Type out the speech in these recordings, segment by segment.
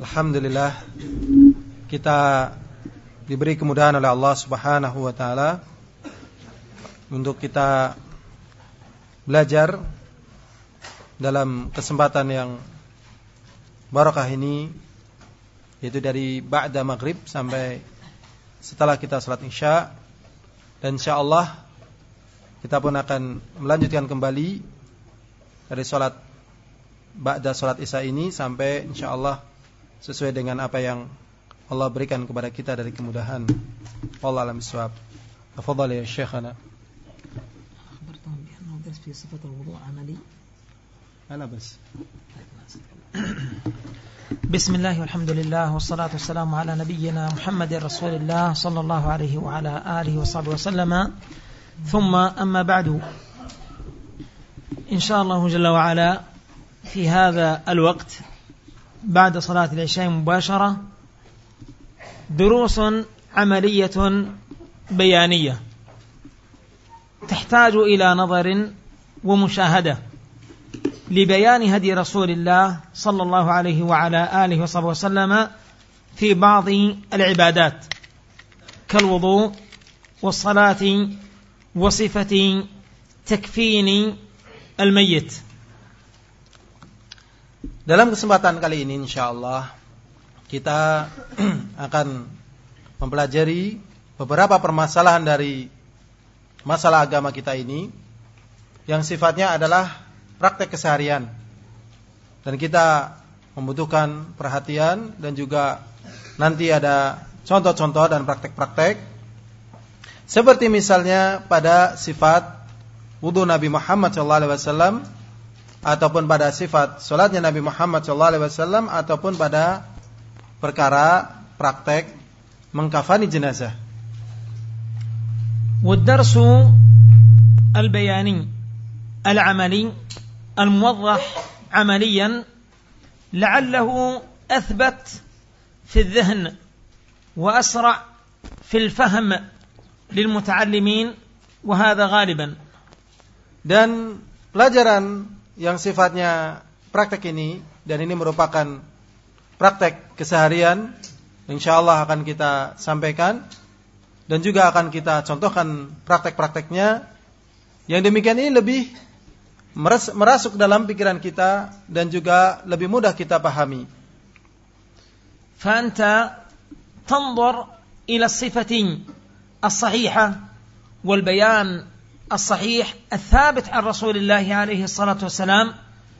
Alhamdulillah kita diberi kemudahan oleh Allah Subhanahu wa taala untuk kita belajar dalam kesempatan yang barakah ini yaitu dari ba'da maghrib sampai setelah kita salat Isya. Dan insyaallah kita pun akan melanjutkan kembali dari salat ba'da salat Isya ini sampai insyaallah sesuai dengan apa yang Allah berikan kepada kita dari kemudahan. Allah alam bisawab. Tafadhal ya Syekhana. أخبرتهم بأنه درس في صفة الوضوء عملي لا بس بسم الله والحمد لله والصلاة والسلام على نبينا محمد رسول الله صلى الله عليه وعلى آله وصحبه وسلم ثم أما بعد إن شاء الله جل وعلا في هذا الوقت بعد صلاة العشاء مباشرة دروس عملية بيانية تحتاج إلى نظر ومشاهدة لبيان هدي رسول الله صلى الله عليه وعلى آله وصحبه وسلم في بعض العبادات كالوضوء والصلاة وصفة تكفين الميت. Dalam kesempatan kali ini insyaallah kita akan mempelajari beberapa permasalahan dari masalah agama kita ini yang sifatnya adalah praktek keseharian. Dan kita membutuhkan perhatian dan juga nanti ada contoh-contoh dan praktek-praktek. Seperti misalnya pada sifat wudhu Nabi Muhammad SAW ataupun pada sifat solatnya Nabi Muhammad SAW ataupun pada perkara praktek mengkafani jenazah. والدرس البياني العملي الموضح عمليا لعله أثبت في الذهن وأسرع في الفهم للمتعلمين وهذا غالبا Dan pelajaran yang sifatnya praktek ini dan ini merupakan praktek keseharian insyaallah akan kita sampaikan dan juga akan kita contohkan praktek-prakteknya yang demikian ini lebih merasuk dalam pikiran kita dan juga lebih mudah kita pahami. فأنت تنظر إلى الصفة الصحيحة والبيان الصحيح الثابت عن رسول الله عليه الصلاة والسلام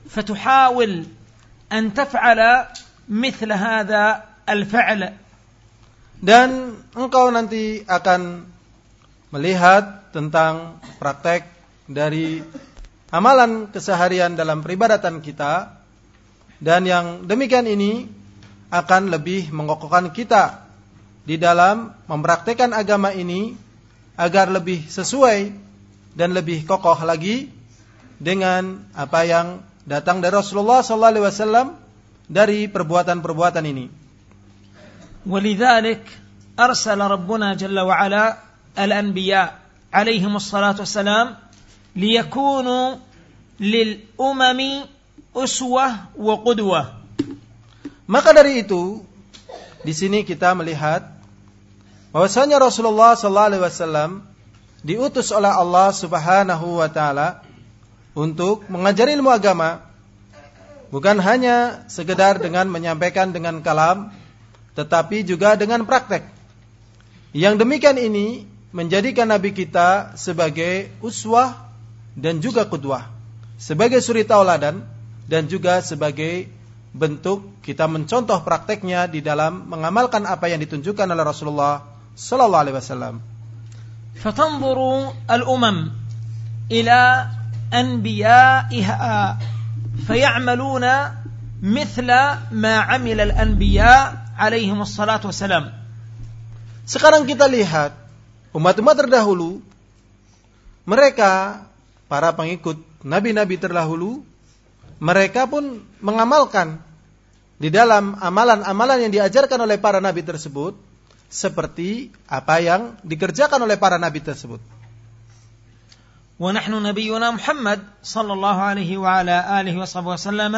فتحاول أن تفعل مثل هذا الفعل Dan engkau nanti akan melihat tentang praktek dari amalan keseharian dalam peribadatan kita dan yang demikian ini akan lebih mengokohkan kita di dalam mempraktekkan agama ini agar lebih sesuai dan lebih kokoh lagi dengan apa yang datang dari Rasulullah sallallahu alaihi wasallam dari perbuatan-perbuatan ini. ولذلك أرسل ربنا جل وعلا الأنبياء عليهم الصلاة والسلام ليكونوا للأمم أسوة وقدوة Maka dari itu di sini kita melihat bahwasanya Rasulullah sallallahu alaihi wasallam diutus oleh Allah Subhanahu wa taala untuk mengajari ilmu agama bukan hanya sekedar dengan menyampaikan dengan kalam tetapi juga dengan praktek. Yang demikian ini menjadikan nabi kita sebagai uswah dan juga kudwah, sebagai suri tauladan dan juga sebagai bentuk kita mencontoh prakteknya di dalam mengamalkan apa yang ditunjukkan oleh Rasulullah sallallahu alaihi wasallam. فتنظر الأمم إلى أنبيائها فيعملون مثل ما عمل الأنبياء عليهم الصلاة والسلام Sekarang kita lihat umat-umat terdahulu mereka para pengikut nabi-nabi terdahulu mereka pun mengamalkan di dalam amalan-amalan yang diajarkan oleh para nabi tersebut seperti apa yang dikerjakan oleh para nabi tersebut. ونحن نبينا محمد صلى الله عليه وعلى آله وصحبه وسلم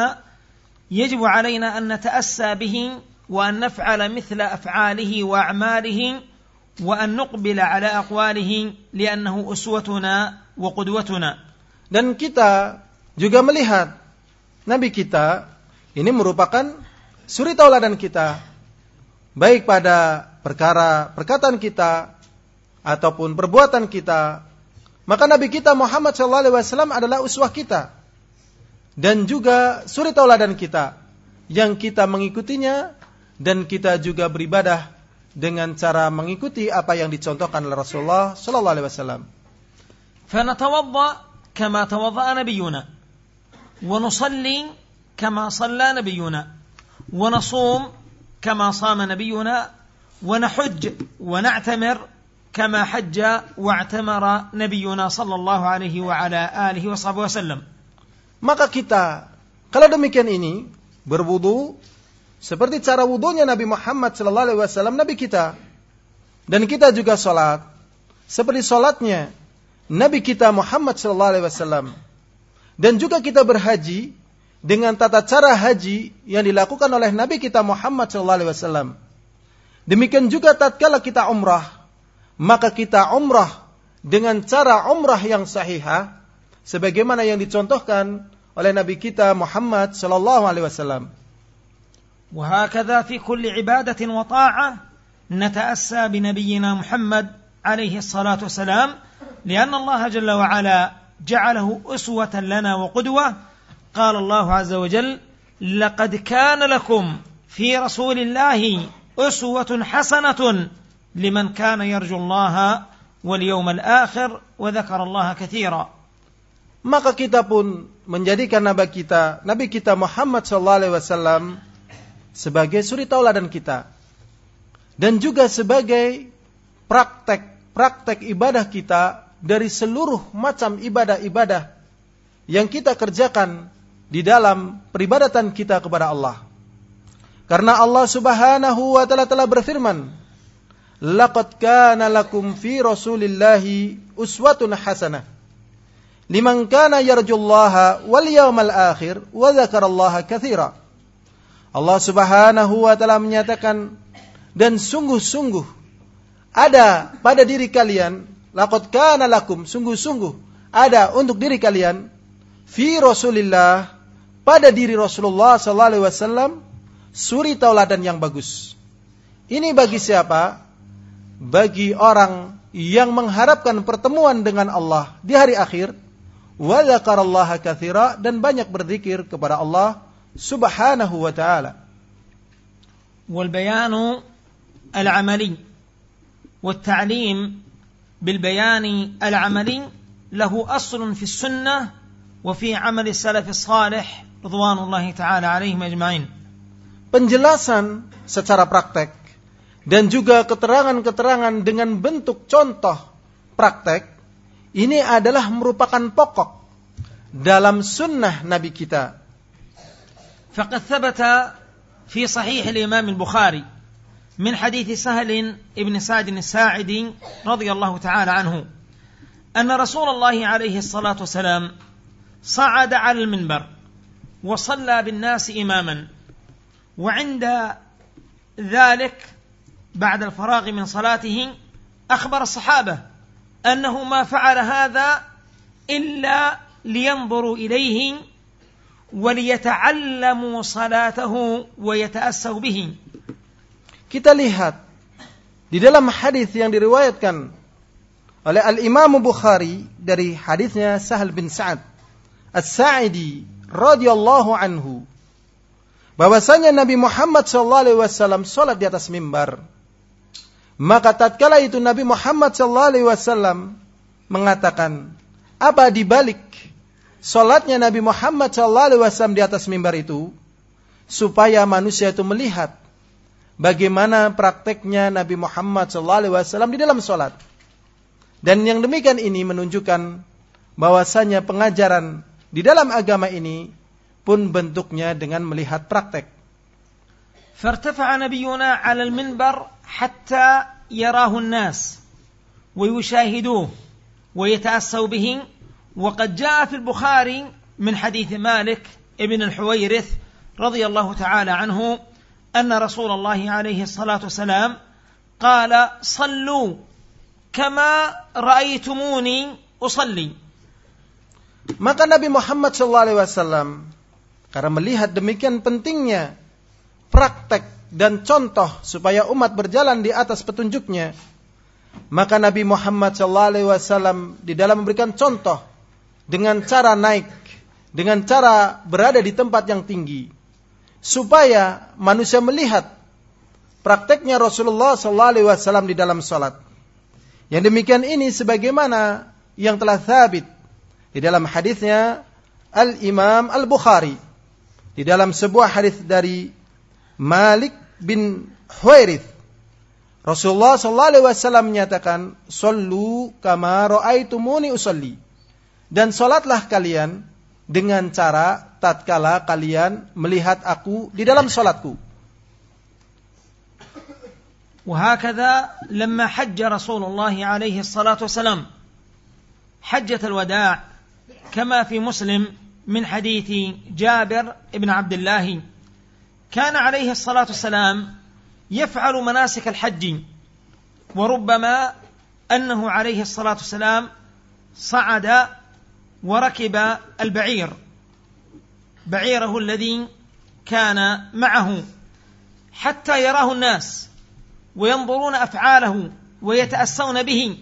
يجب علينا أن نتأسى به وأن نفعل مثل أفعاله وأعماله وأن نقبل على أقواله لأنه أسوتنا وقدوتنا dan kita juga melihat Nabi kita ini merupakan suri tauladan kita baik pada perkara perkataan kita ataupun perbuatan kita maka Nabi kita Muhammad SAW adalah uswah kita dan juga suri tauladan kita yang kita mengikutinya dan kita juga beribadah dengan cara mengikuti apa yang dicontohkan oleh Rasulullah sallallahu alaihi wasallam. فنتوضأ كما توضأ نبينا ونصلي كما صلى نبينا ونصوم كما صام نبينا ونحج ونعتمر كما حج واعتمر نبينا صلى الله عليه وعلى آله وصحبه وسلم Maka kita kalau demikian ini berwudu seperti cara wudunya Nabi Muhammad sallallahu alaihi wasallam nabi kita. Dan kita juga salat seperti salatnya Nabi kita Muhammad sallallahu alaihi wasallam. Dan juga kita berhaji dengan tata cara haji yang dilakukan oleh Nabi kita Muhammad sallallahu alaihi wasallam. Demikian juga tatkala kita umrah, maka kita umrah dengan cara umrah yang sahihah sebagaimana yang dicontohkan oleh Nabi kita Muhammad sallallahu alaihi wasallam. وهكذا في كل عبادة وطاعة نتأسى بنبينا محمد عليه الصلاة والسلام لأن الله جل وعلا جعله أسوة لنا وقدوة قال الله عز وجل لقد كان لكم في رسول الله أسوة حسنة لمن كان يرجو الله واليوم الآخر وذكر الله كثيرا maka kita pun menjadikan nabi kita nabi kita Muhammad sallallahu alaihi wasallam sebagai suri tauladan kita dan juga sebagai praktek-praktek ibadah kita dari seluruh macam ibadah-ibadah yang kita kerjakan di dalam peribadatan kita kepada Allah. Karena Allah Subhanahu wa taala telah berfirman, "Laqad kana lakum fi Rasulillahi uswatun hasanah liman kana yarjullaha wal yawmal akhir wa dzakarallaha katsira." Allah Subhanahu wa taala menyatakan dan sungguh-sungguh ada pada diri kalian laqad kana lakum sungguh-sungguh ada untuk diri kalian fi Rasulillah pada diri Rasulullah sallallahu alaihi wasallam suri tauladan yang bagus. Ini bagi siapa? Bagi orang yang mengharapkan pertemuan dengan Allah di hari akhir, wadzakarallaha kathira dan banyak berzikir kepada Allah subhanahu wa ta'ala. والبيان العملي al-amali العملي له أصل في bayani وفي عمل السلف الصالح رضوان الله تعالى fi amali penjelasan secara praktek dan juga keterangan-keterangan dengan bentuk contoh praktek ini adalah merupakan pokok dalam sunnah Nabi kita فقد ثبت في صحيح الإمام البخاري من حديث سهل بن سعد الساعدي رضي الله تعالى عنه أن رسول الله عليه الصلاة والسلام صعد على المنبر وصلى بالناس إماما وعند ذلك بعد الفراغ من صلاته أخبر الصحابة أنه ما فعل هذا إلا لينظروا إليه وليتعلموا صلاته ويتأسوا به Kita lihat di dalam hadis yang diriwayatkan oleh Al Imam Bukhari dari hadisnya Sahal bin Sa'ad As-Sa'idi radhiyallahu anhu bahwasanya Nabi Muhammad sallallahu alaihi wasallam salat di atas mimbar maka tatkala itu Nabi Muhammad sallallahu alaihi wasallam mengatakan apa di balik Salatnya Nabi Muhammad SAW di atas mimbar itu supaya manusia itu melihat bagaimana prakteknya Nabi Muhammad SAW di dalam salat. Dan yang demikian ini menunjukkan bahwasanya pengajaran di dalam agama ini pun bentuknya dengan melihat praktek. فارتفع نبينا على المنبر حتى يراه الناس ويشاهدوه ويتأسوا به وقد جاء في البخاري من حديث مالك ابن الحويرث رضي الله تعالى عنه أن رسول الله عليه الصلاة والسلام قال صلوا كما رأيتموني أصلي Maka Nabi Muhammad SAW karena melihat demikian pentingnya praktek dan contoh supaya umat berjalan di atas petunjuknya, maka Nabi Muhammad SAW di dalam memberikan contoh dengan cara naik, dengan cara berada di tempat yang tinggi, supaya manusia melihat prakteknya Rasulullah SAW di dalam salat. Yang demikian ini sebagaimana yang telah thabit di dalam hadisnya Al-Imam Al-Bukhari di dalam sebuah hadis dari Malik bin Huwairith Rasulullah sallallahu alaihi wasallam menyatakan sallu kama raaitumuni usalli dan salatlah kalian dengan cara tatkala kalian melihat aku di dalam salatku وهكذا لما حج رسول الله عليه الصلاة والسلام حجة الوداع كما في مسلم من حديث جابر بن عبد الله. كان عليه الصلاة والسلام يفعل مناسك الحج وربما أنه عليه الصلاة والسلام صعد وركب البعير بعيره الذي كان معه حتى يراه الناس وينظرون أفعاله ويتأسون به.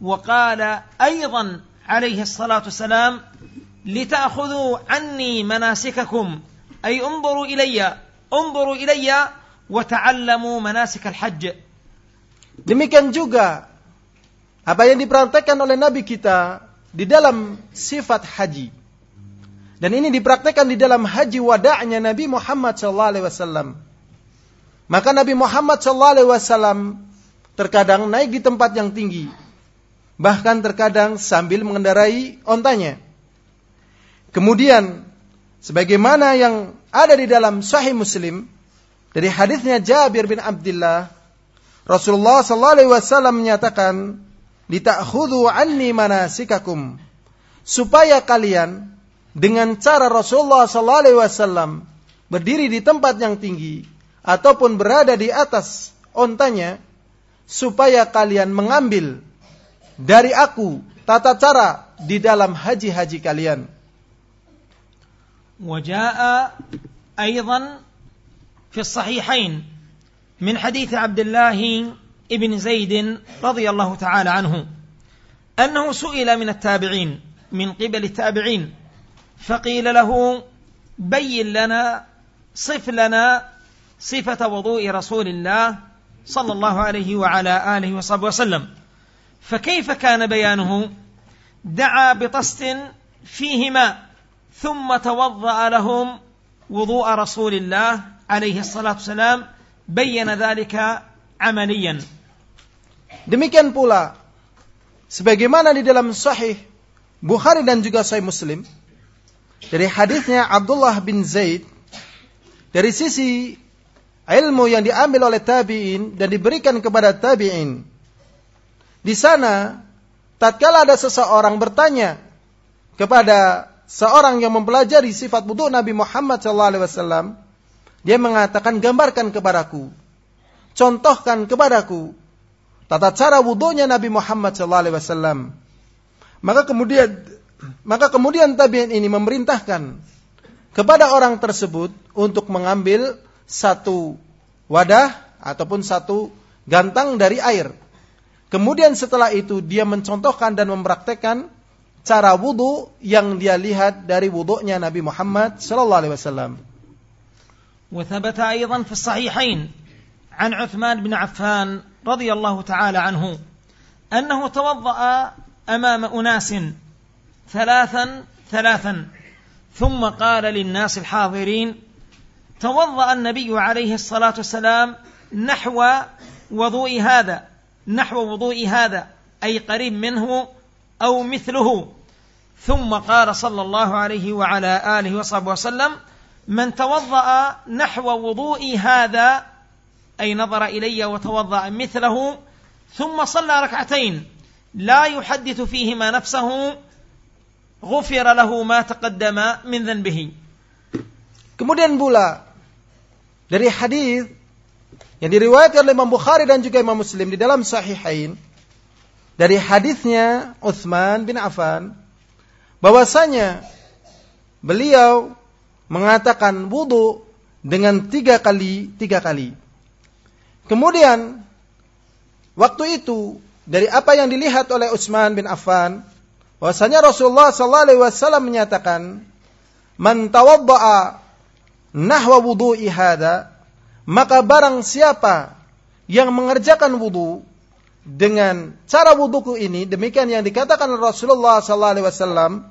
وقال أيضا عليه الصلاة والسلام لتأخذوا عني مناسككم أي انظروا إلي انظروا إلي وتعلموا مناسك الحج Demikian juga apa yang dipraktekkan oleh Nabi kita di dalam sifat haji. Dan ini dipraktekkan di dalam haji wada'nya Nabi Muhammad SAW. Maka Nabi Muhammad SAW terkadang naik di tempat yang tinggi. Bahkan terkadang sambil mengendarai ontanya. Kemudian sebagaimana yang ada di dalam Sahih Muslim dari hadisnya Jabir bin Abdullah Rasulullah sallallahu alaihi wasallam menyatakan litakhudhu anni manasikakum. Supaya kalian dengan cara Rasulullah sallallahu wasallam berdiri di tempat yang tinggi ataupun berada di atas ontanya supaya kalian mengambil dari aku tata cara di dalam haji-haji kalian وجاء أيضا في الصحيحين من حديث عبد الله ابن زيد رضي الله تعالى عنه أنه سئل من التابعين من قبل التابعين فقيل له بين لنا صف لنا صفة وضوء رسول الله صلى الله عليه وعلى آله وصحبه وسلم. فكيف كان بيانه؟ دعا بطست فيه ماء ثم توضأ لهم وضوء رسول الله عليه الصلاة والسلام بين ذلك عمليا Demikian pula sebagaimana di dalam sahih Bukhari dan juga sahih Muslim dari hadisnya Abdullah bin Zaid dari sisi ilmu yang diambil oleh tabi'in dan diberikan kepada tabi'in. Di sana tatkala ada seseorang bertanya kepada seorang yang mempelajari sifat wudhu Nabi Muhammad SAW, dia mengatakan gambarkan kepadaku, contohkan kepadaku tata cara wudhunya Nabi Muhammad SAW. Maka kemudian maka kemudian tabiin ini memerintahkan kepada orang tersebut untuk mengambil satu wadah ataupun satu gantang dari air. Kemudian setelah itu dia mencontohkan dan mempraktekkan cara wudu yang dia lihat dari wudunya Nabi Muhammad sallallahu alaihi wasallam. وثبت أيضا في الصحيحين عن عثمان بن عفان رضي الله تعالى عنه أنه توضأ أمام أناس ثلاثا ثلاثا ثم قال للناس الحاضرين توضأ النبي عليه الصلاة والسلام نحو وضوء هذا نحو وضوء هذا أي قريب منه أو مثله ثم قال صلى الله عليه وعلى آله وصحبه وسلم من توضأ نحو وضوئي هذا أي نظر إلي وتوضأ مثله ثم صلى ركعتين لا يحدث فيهما نفسه غفر له ما تقدم من ذنبه Kemudian pula dari hadis yang diriwayatkan oleh Imam Bukhari dan juga Imam Muslim di dalam Sahihain dari hadisnya Utsman bin Affan bahwasanya beliau mengatakan wudhu dengan tiga kali tiga kali. Kemudian waktu itu dari apa yang dilihat oleh Utsman bin Affan bahwasanya Rasulullah sallallahu alaihi wasallam menyatakan man tawaddaa nahwa wudu'i hada maka barang siapa yang mengerjakan wudu dengan cara wuduku ini demikian yang dikatakan Rasulullah wasallam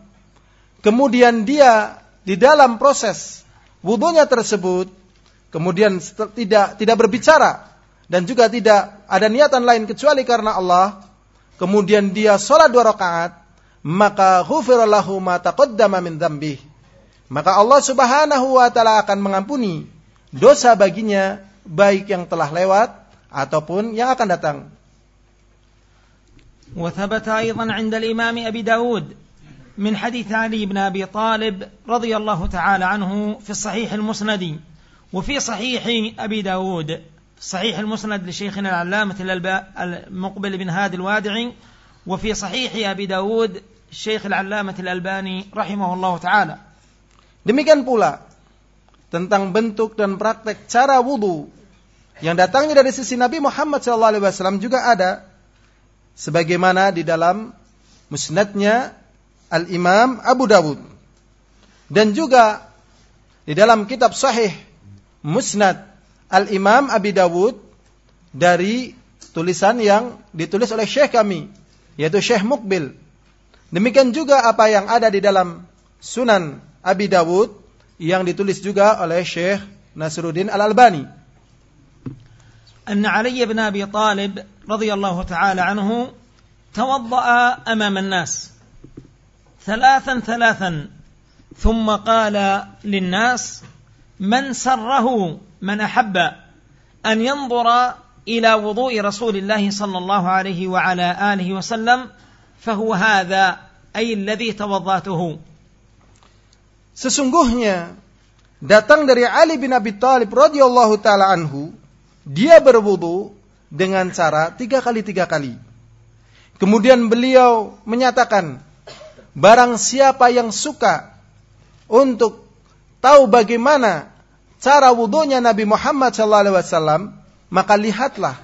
kemudian dia di dalam proses wudunya tersebut kemudian tidak tidak berbicara dan juga tidak ada niatan lain kecuali karena Allah kemudian dia sholat dua rakaat maka ghufira lahu ma taqaddama min maka Allah Subhanahu wa taala akan mengampuni dosa baginya baik yang telah lewat ataupun yang akan datang. وثبت أيضا عند الإمام أبي داود من حديث علي بن أبي طالب رضي الله تعالى عنه في الصحيح المسند وفي صحيح أبي داود صحيح المسند لشيخنا العلامة المقبل بن هادي الوادعي وفي صحيح أبي داود الشيخ العلامة الألباني رحمه الله تعالى. Demikian pula tentang bentuk dan praktek cara wudhu yang datangnya dari sisi Nabi Muhammad SAW juga ada sebagaimana di dalam musnadnya Al Imam Abu Dawud dan juga di dalam kitab Sahih Musnad Al Imam Abi Dawud dari tulisan yang ditulis oleh Syekh kami yaitu Syekh Mukbil demikian juga apa yang ada di dalam Sunan Abi Dawud yang ditulis juga oleh Syekh Nasruddin Al-Albani. أن علي بن أبي طالب رضي الله تعالى عنه توضأ أمام الناس ثلاثا ثلاثا ثم قال للناس من سره من أحب أن ينظر إلى وضوء رسول الله صلى الله عليه وعلى آله وسلم فهو هذا أي الذي توضأته. Sesungguhnya datang dari Ali bin Abi Thalib radhiyallahu taala anhu, dia berwudu dengan cara tiga kali tiga kali. Kemudian beliau menyatakan, barang siapa yang suka untuk tahu bagaimana cara wudunya Nabi Muhammad SAW, maka lihatlah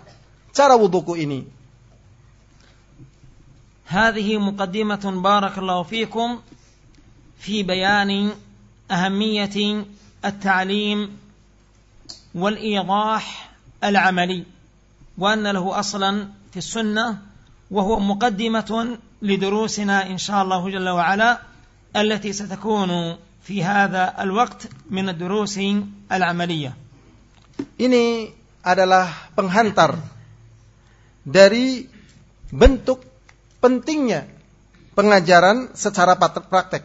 cara wuduku ini. هذه مقدمة بارك الله فيكم في بيان أهمية التعليم والإيضاح العملي وأن له أصلا في السنة وهو مقدمة لدروسنا إن شاء الله جل وعلا التي ستكون في هذا الوقت من الدروس العملية. Ini adalah penghantar dari bentuk pentingnya pengajaran secara praktek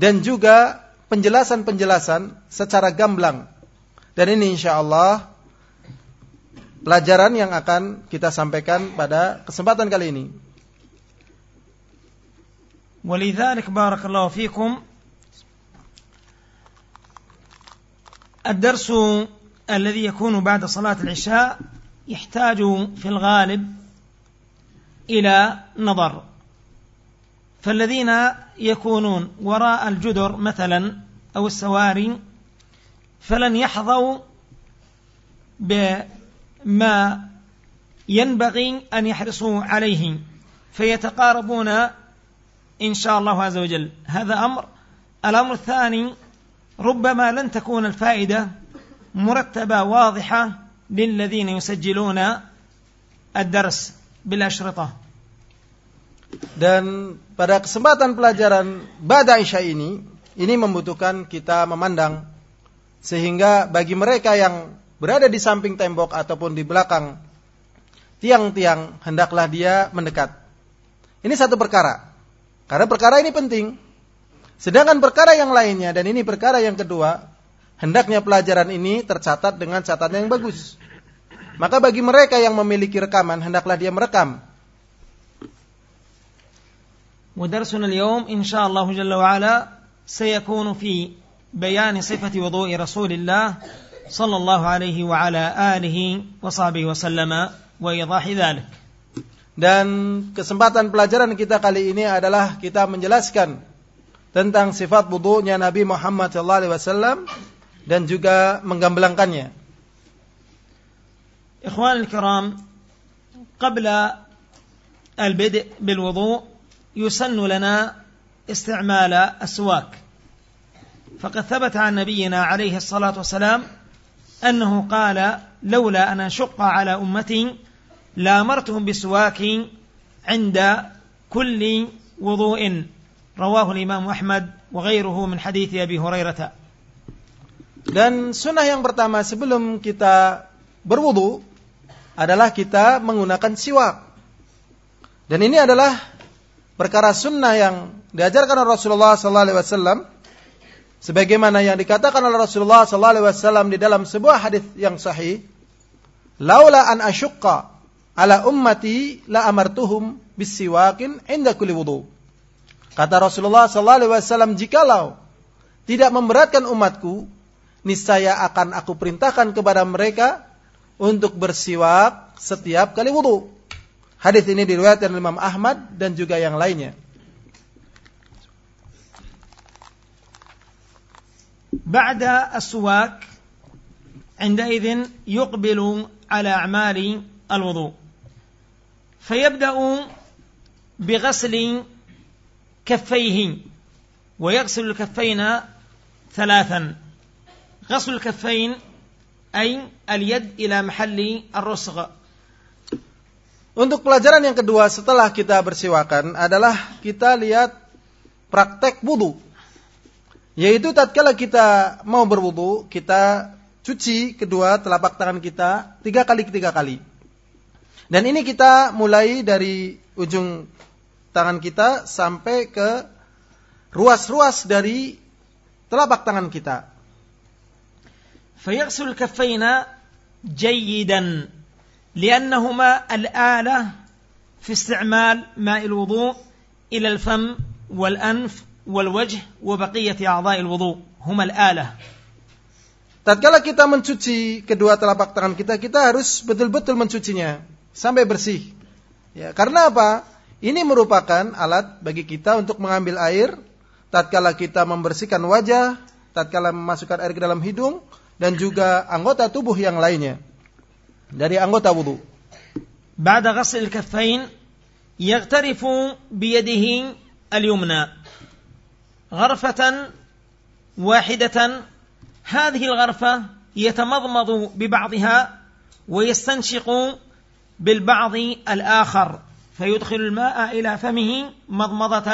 dan juga penjelasan-penjelasan secara gamblang. Dan ini insya Allah pelajaran yang akan kita sampaikan pada kesempatan kali ini. ولذلك بارك الله فيكم الدرس الذي يكون بعد صلاة العشاء يحتاج في الغالب إلى نظر فالذين يكونون وراء الجدر مثلا أو السواري فلن يحظوا بما ينبغي أن يحرصوا عليه فيتقاربون إن شاء الله عز وجل هذا أمر الأمر الثاني ربما لن تكون الفائدة مرتبة واضحة للذين يسجلون الدرس بالأشرطة Dan pada kesempatan pelajaran Bada Isya ini, ini membutuhkan kita memandang sehingga bagi mereka yang berada di samping tembok ataupun di belakang tiang-tiang hendaklah dia mendekat. Ini satu perkara. Karena perkara ini penting. Sedangkan perkara yang lainnya dan ini perkara yang kedua, hendaknya pelajaran ini tercatat dengan catatan yang bagus. Maka bagi mereka yang memiliki rekaman hendaklah dia merekam ودرسنا اليوم إن شاء الله جل وعلا سيكون في بيان صفة وضوء رسول الله صلى الله عليه وعلى آله وصحبه وسلم وإيضاح ذلك dan kesempatan pelajaran kita kali ini adalah kita menjelaskan tentang sifat wudunya Nabi Muhammad SAW dan juga menggamblangkannya. إخوان الكرام قبل البدء بالوضوء يسن لنا استعمال السواك فقد ثبت عن نبينا عليه الصلاة والسلام أنه قال لولا أن أشق على أمتي لامرتهم بسواك عند كل وضوء رواه الإمام أحمد وغيره من حديث أبي هريرة Dan sunnah yang pertama sebelum kita berwudu adalah kita menggunakan siwak. Dan ini adalah perkara sunnah yang diajarkan oleh Rasulullah SAW, sebagaimana yang dikatakan oleh Rasulullah SAW di dalam sebuah hadis yang sahih, "Laula an asyqa ala ummati la amartuhum bisiwakin inda kulli wudu." Kata Rasulullah SAW, jikalau tidak memberatkan umatku, niscaya akan aku perintahkan kepada mereka untuk bersiwak setiap kali wudhu. Hadis ini diriwayatkan oleh Imam Ahmad dan juga yang lainnya. بعد السواك عندئذ يقبل على أعمال الوضوء فيبدأ بغسل كفيه ويغسل الكفين ثلاثا غسل الكفين أي اليد إلى محل الرسغ Untuk pelajaran yang kedua setelah kita bersiwakan adalah kita lihat praktek wudhu. Yaitu tatkala kita mau berwudhu, kita cuci kedua telapak tangan kita tiga kali tiga kali. Dan ini kita mulai dari ujung tangan kita sampai ke ruas-ruas dari telapak tangan kita. فيغسل الكفين جيدا لأنهما الآلة في استعمال ماء الوضوء إلى الفم والأنف والوجه وبقية أعضاء الوضوء هما الآلة Tatkala kita mencuci kedua telapak tangan kita, kita harus betul-betul mencucinya sampai bersih. Ya, karena apa? Ini merupakan alat bagi kita untuk mengambil air tatkala kita membersihkan wajah, tatkala memasukkan air ke dalam hidung dan juga anggota tubuh yang lainnya dari anggota wudu. بعد غسل الكفين يغترف بيده اليمنى غرفة واحدة هذه الغرفة يتمضمض ببعضها ويستنشق بالبعض الآخر فيدخل الماء إلى فمه مضمضة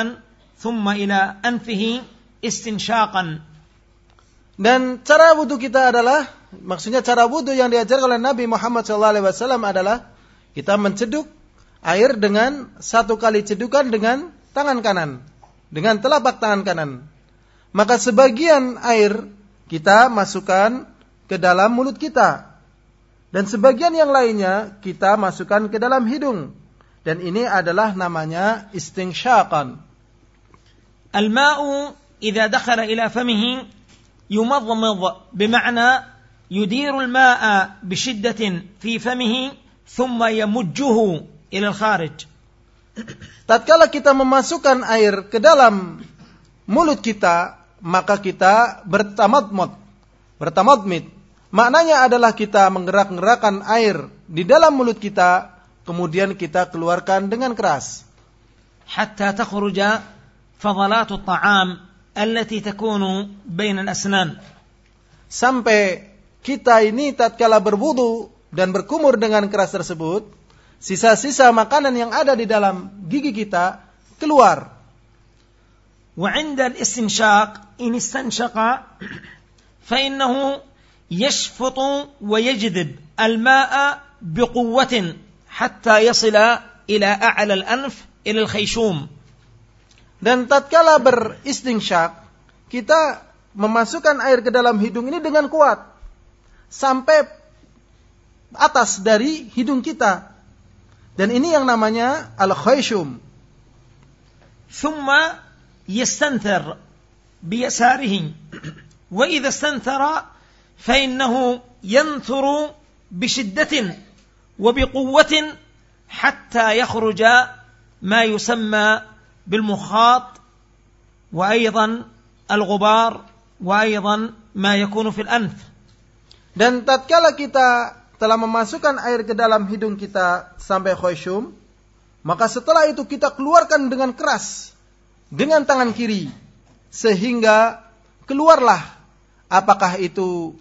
ثم إلى أنفه استنشاقا Dan cara wudhu kita adalah, maksudnya cara wudhu yang diajarkan oleh Nabi Muhammad SAW adalah kita menceduk air dengan satu kali cedukan dengan tangan kanan, dengan telapak tangan kanan. Maka sebagian air kita masukkan ke dalam mulut kita. Dan sebagian yang lainnya kita masukkan ke dalam hidung. Dan ini adalah namanya istingsyakan. الماء إذا دخل إلى فمه يمضمض بمعنى يدير الماء بشدة في فمه ثم يمجه إلى الخارج tatkala kita memasukkan air ke dalam mulut kita, maka kita bertamadmud, bertamadmid. Maknanya adalah kita menggerak-gerakkan air di dalam mulut kita, kemudian kita keluarkan dengan keras. Hatta takhruja fadalatu ta'am allati takunu bainan asnan Sampai kita ini tatkala berbudu dan berkumur dengan keras tersebut, sisa-sisa makanan yang ada di dalam gigi kita keluar. Wa 'inda al-istinshaq in istanshaqa fa innahu yashfutu wa yajdib al-ma'a biquwwatin hatta yasila ila a'la al-anf ila al-khayshum. Dan tatkala beristinshaq kita memasukkan air ke dalam hidung ini dengan kuat sampai atas dari hidung kita Dan ini yang namanya al-khayshum. ثم يستنثر بيساره وإذا استنثر فإنه ينثر بشدة وبقوة حتى يخرج ما يسمى بالمخاط وأيضا الغبار وأيضا ما يكون في الأنف Dan tatkala kita telah memasukkan air ke dalam hidung kita sampai khosyum, maka setelah itu kita keluarkan dengan keras dengan tangan kiri sehingga keluarlah apakah itu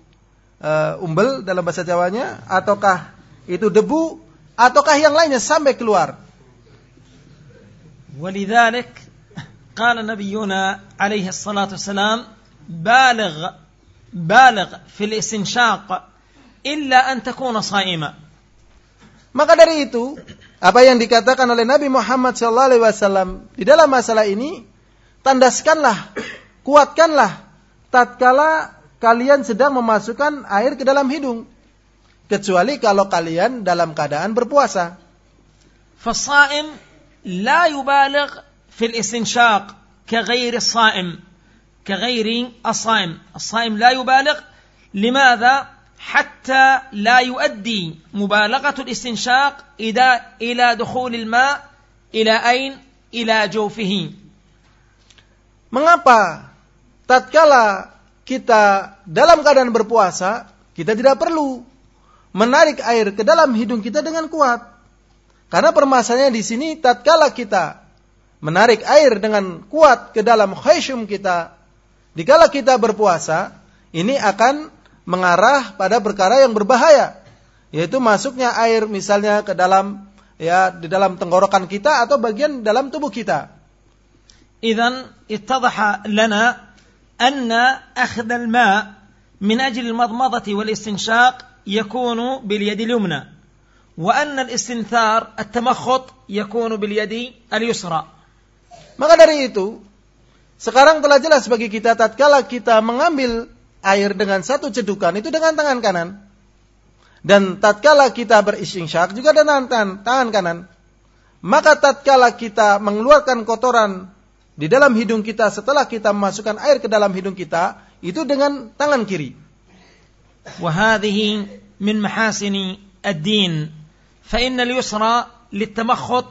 uh, umbel dalam bahasa Jawanya ataukah itu debu ataukah yang lainnya sampai keluar. ولذلك قال نبينا عليه الصلاة والسلام بالغ بالغ في الاستنشاق إلا أن تكون صائما Maka dari itu, apa yang dikatakan oleh Nabi Muhammad SAW di dalam masalah ini, tandaskanlah, kuatkanlah, tatkala kalian sedang memasukkan air ke dalam hidung. Kecuali kalau kalian dalam keadaan berpuasa. فالصائم لا يبالغ في الاستنشاق كغير الصائم كغير الصائم الصائم لا يبالغ لماذا حتى لا يؤدي مبالغة الاستنشاق إلى إلى دخول الماء إلى أين؟ إلى جوفه. Mengapa tatkala kita dalam keadaan berpuasa, kita tidak perlu menarik air ke dalam hidung kita dengan kuat. Karena permasalahannya di sini tatkala kita menarik air dengan kuat ke dalam khayshum kita, dikala kita berpuasa, ini akan mengarah pada perkara yang berbahaya yaitu masuknya air misalnya ke dalam ya di dalam tenggorokan kita atau bagian dalam tubuh kita. إذا اتضح لنا أن أخذ الماء من أجل المضمضة والاستنشاق يكون باليد اليمنى وأن الاستنثار التمخط يكون باليد اليسرى Maka dari itu, sekarang telah jelas bagi kita tatkala kita mengambil air dengan satu cedukan itu dengan tangan kanan. Dan tatkala kita beristinsyak juga dengan tangan, tangan kanan. Maka tatkala kita mengeluarkan kotoran di dalam hidung kita setelah kita memasukkan air ke dalam hidung kita itu dengan tangan kiri. وهذه من محاسن الدين فإن اليسرى للتمخط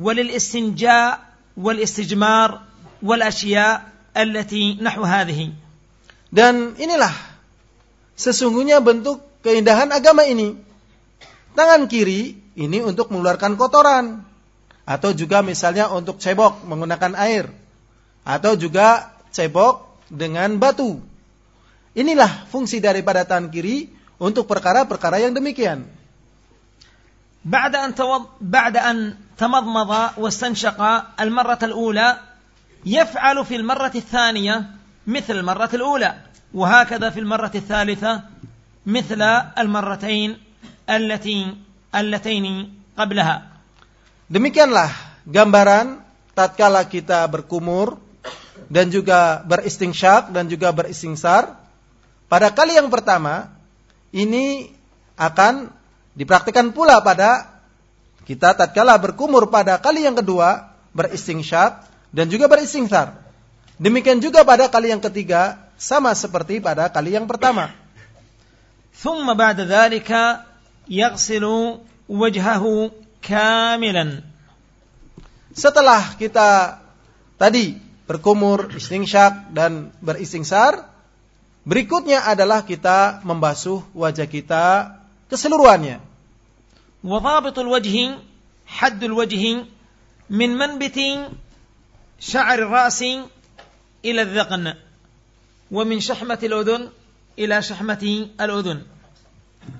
وللاستنجاء والاستجمار والأشياء التي نحو هذه Dan inilah sesungguhnya bentuk keindahan agama ini. Tangan kiri ini untuk mengeluarkan kotoran. Atau juga misalnya untuk cebok menggunakan air. Atau juga cebok dengan batu. Inilah fungsi daripada tangan kiri untuk perkara-perkara yang demikian. بعد أن بعد أن تمضمض واستنشق المرة الأولى يفعل في المرة الثانية مثل المرة الأولى وهكذا في المرة الثالثة مثل المرتين التي اللتين قبلها Demikianlah gambaran tatkala kita berkumur dan juga beristingsyak dan juga beristingsar. Pada kali yang pertama ini akan dipraktikkan pula pada kita tatkala berkumur pada kali yang kedua beristingsyak dan juga beristingsar. Demikian juga pada kali yang ketiga sama seperti pada kali yang pertama. ثم بعد ذلك يغسل وجهه كاملا Setelah kita tadi berkumur, istingsyak dan beristingsar, berikutnya adalah kita membasuh wajah kita keseluruhannya. وضابط الوجه حد الوجه من منبت شعر الرأس إلى الذقن ومن شحمة الأذن إلى شحمة الأذن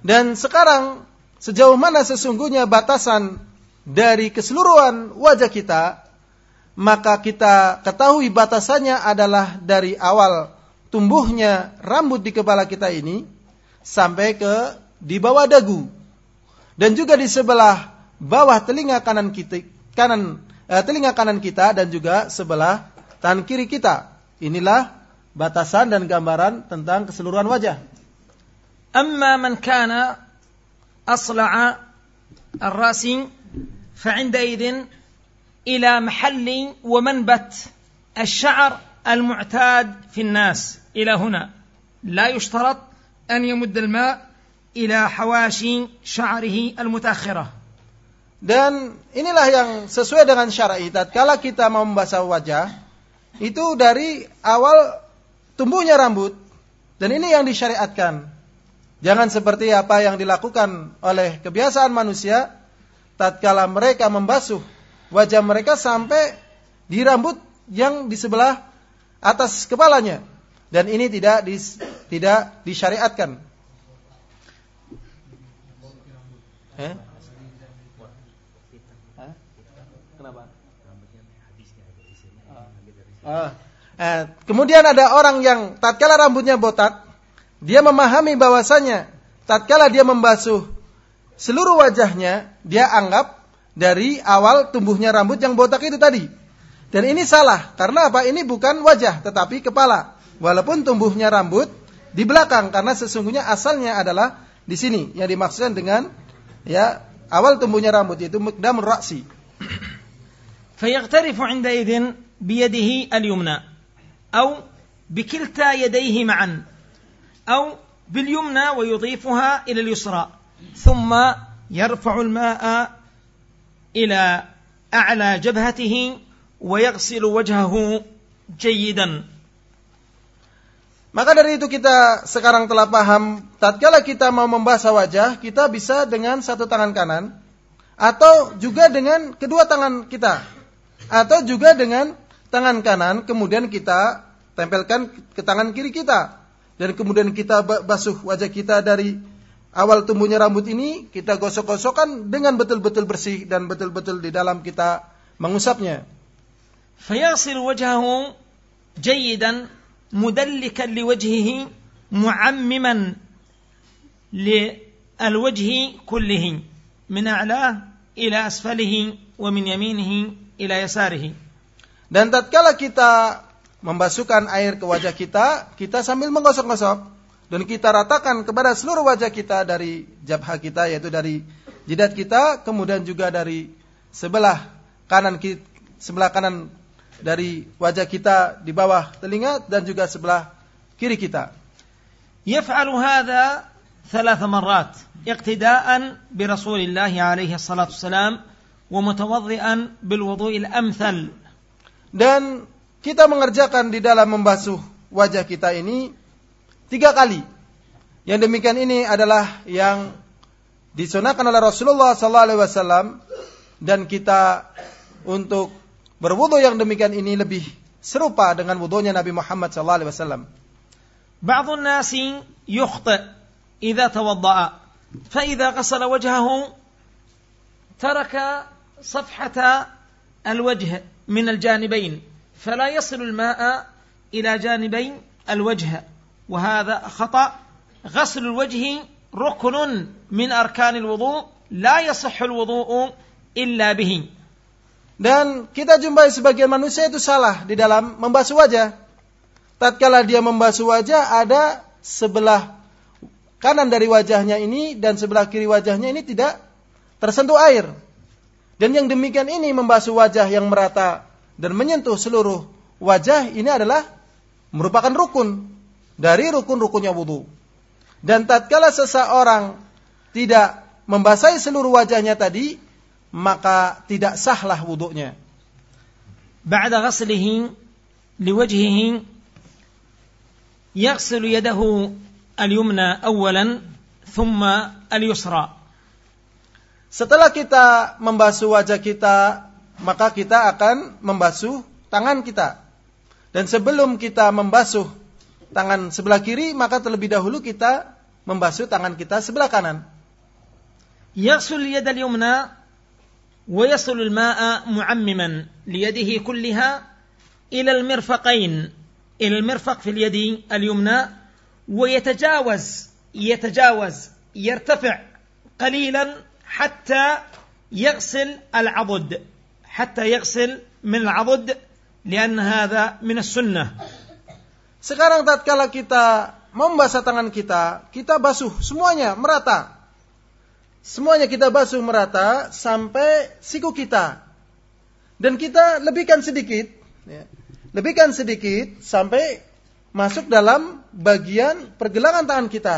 Dan sekarang sejauh mana sesungguhnya batasan dari keseluruhan wajah kita, maka kita ketahui batasannya adalah dari awal tumbuhnya rambut di kepala kita ini sampai ke di bawah dagu dan juga di sebelah bawah telinga kanan kita kanan eh, telinga kanan kita dan juga sebelah tangan kiri kita. Inilah batasan dan gambaran tentang keseluruhan wajah. أما من كان أصلع الرأس فعندئذ إلى محل ومنبت الشعر المعتاد في الناس إلى هنا لا يشترط أن يمد الماء إلى حواشي شعره المتأخرة Dan inilah yang sesuai dengan syar'i. Tatkala kita mau membasuh wajah, itu dari awal tumbuhnya rambut. Dan ini yang disyariatkan. Jangan seperti apa yang dilakukan oleh kebiasaan manusia. Tatkala mereka membasuh wajah mereka sampai di rambut yang di sebelah atas kepalanya. Dan ini tidak dis, tidak disyariatkan. Eh? Ah. Eh, kemudian ada orang yang tatkala rambutnya botak, dia memahami bahwasanya tatkala dia membasuh seluruh wajahnya, dia anggap dari awal tumbuhnya rambut yang botak itu tadi. Dan ini salah, karena apa? Ini bukan wajah, tetapi kepala. Walaupun tumbuhnya rambut di belakang, karena sesungguhnya asalnya adalah di sini yang dimaksudkan dengan ya awal tumbuhnya rambut itu mukdamur ra'si. فيغترف عندئذ بيده اليمنى أو بكلتا يديه معا أو باليمنى ويضيفها إلى اليسرى ثم يرفع الماء إلى أعلى جبهته ويغسل وجهه جيدا Maka dari itu kita sekarang telah paham, tatkala kita mau membasuh wajah, kita bisa dengan satu tangan kanan atau juga dengan kedua tangan kita atau juga dengan tangan kanan kemudian kita tempelkan ke tangan kiri kita dan kemudian kita basuh wajah kita dari awal tumbuhnya rambut ini kita gosok-gosokkan dengan betul-betul bersih dan betul-betul di dalam kita mengusapnya. فيغسل وجهه جيدا مدلكا لوجهه معمما للوجه كله من أعلاه إلى أسفله ومن يمينه إلى يساره dan tatkala kita membasuhkan air ke wajah kita, kita sambil menggosok-gosok dan kita ratakan kepada seluruh wajah kita dari jabha kita yaitu dari jidat kita, kemudian juga dari sebelah kanan sebelah kanan dari wajah kita di bawah telinga dan juga sebelah kiri kita. يفعل هذا ثلاث مرات اقتداء برسول الله عليه الصلاة والسلام ومتوضئا بالوضوء الأمثل dan kita mengerjakan di dalam membasuh wajah kita ini tiga kali. Yang demikian ini adalah yang disunahkan oleh Rasulullah SAW dan kita untuk berwudu yang demikian ini lebih serupa dengan wudunya Nabi Muhammad SAW. بعض الناس يخطئ إذا توضأ فإذا غسل وجهه ترك صفحة الوجه من الجانبين فلا يصل الماء إلى جانبي الوجه وهذا خطأ غسل الوجه ركن من أركان الوضوء لا يصح الوضوء إلا به Dan kita jumpai sebagian manusia itu salah di dalam membasuh wajah. Tatkala dia membasuh wajah ada sebelah kanan dari wajahnya ini dan sebelah kiri wajahnya ini tidak tersentuh air. Dan yang demikian ini membasuh wajah yang merata dan menyentuh seluruh wajah ini adalah merupakan rukun dari rukun-rukunnya wudhu. Dan tatkala seseorang tidak membasahi seluruh wajahnya tadi, maka tidak sahlah wudhunya. بعد غسله لوجهه يغسل يده اليمنى أولا ثم اليسرى setelah kita membasuh wajah kita, maka kita akan membasuh tangan kita. Dan sebelum kita membasuh tangan sebelah kiri, maka terlebih dahulu kita membasuh tangan kita sebelah kanan. Yasul yadal yumna wa yasul al-ma'a mu'ammiman liyadihi kulliha ila al-mirfaqain ila al-mirfaq fil yadi al-yumna wa yatajawaz yatajawaz yartafi' qalilan حتى يغسل العضد حتى يغسل من العضد لأن هذا من السنة Sekarang tatkala kita membasuh tangan kita, kita basuh semuanya merata. Semuanya kita basuh merata sampai siku kita. Dan kita lebihkan sedikit, ya. lebihkan sedikit sampai masuk dalam bagian pergelangan tangan kita.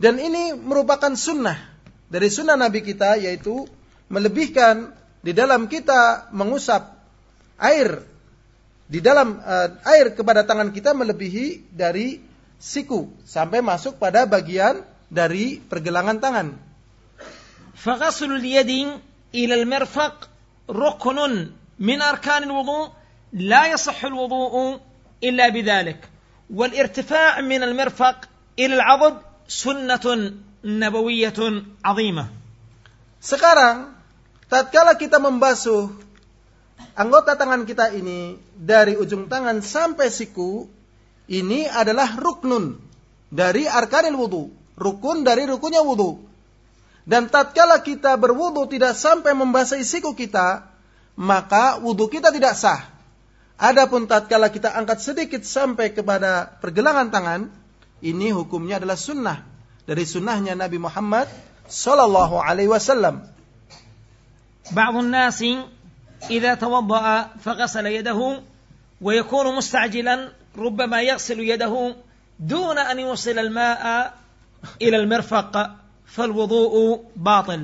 Dan ini merupakan sunnah dari sunnah Nabi kita yaitu melebihkan di dalam kita mengusap air di dalam uh, air kepada tangan kita melebihi dari siku sampai masuk pada bagian dari pergelangan tangan. Fakasul yadi ila al-mirfaq ruknun min arkan al-wudu la yasah al-wudu illa bidalik. wal irtifa' min al-mirfaq ila al-'adab sunnatun nabawiyatun azimah. Sekarang tatkala kita membasuh anggota tangan kita ini dari ujung tangan sampai siku ini adalah ruknun dari arkanil wudhu, rukun dari rukunnya wudhu. Dan tatkala kita berwudhu tidak sampai membasahi siku kita, maka wudhu kita tidak sah. Adapun tatkala kita angkat sedikit sampai kepada pergelangan tangan, ini hukumnya adalah sunnah dari sunnahnya Nabi Muhammad sallallahu alaihi wasallam بعض الناس إذا توضأ فغسل يده ويكون مستعجلا ربما يغسل يده دون أن يوصل الماء إلى المرفق فالوضوء باطل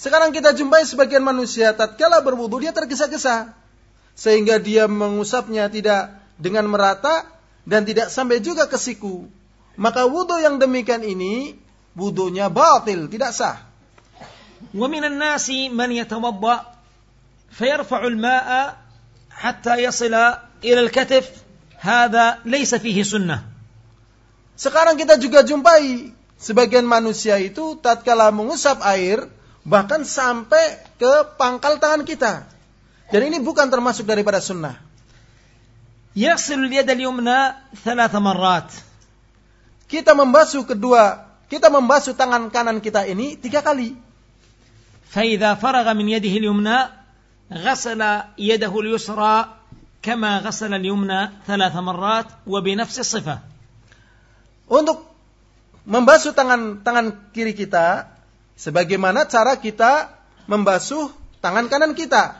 Sekarang kita jumpai sebagian manusia tatkala berwudu dia tergesa-gesa sehingga dia mengusapnya tidak dengan merata dan tidak sampai juga ke siku. Maka wudu yang demikian ini wudunya batil, tidak sah. ومن الناس من يتوضأ فيرفع الماء حتى يصل إلى الكتف هذا ليس فيه سنة Sekarang kita juga jumpai sebagian manusia itu tatkala mengusap air bahkan sampai ke pangkal tangan kita. Dan ini bukan termasuk daripada sunnah. يغسل اليد اليمنى ثلاث مرات Kita membasuh kedua, kita membasuh tangan kanan kita ini tiga kali. فإذا فرغ من يده اليمنى غسل يده اليسرى كما غسل اليمنى ثلاث مرات وبنفس الصفة Untuk membasuh tangan tangan kiri kita sebagaimana cara kita membasuh tangan kanan kita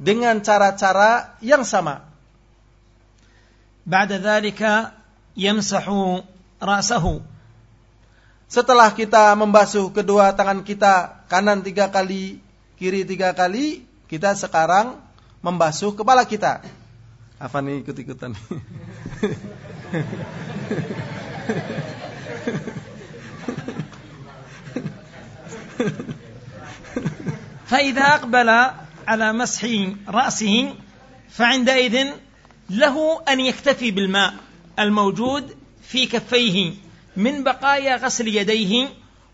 dengan cara-cara yang sama. بعد ذلك يمسح رأسه Setelah kita membasuh kedua tangan kita kanan tiga kali, kiri tiga kali, kita sekarang membasuh kepala kita. Apa nih ikut-ikutan? فإذا أقبل على مسح رأسه فعندئذ له أن يكتفي بالماء الموجود في كفيه من بقايا غسل يديه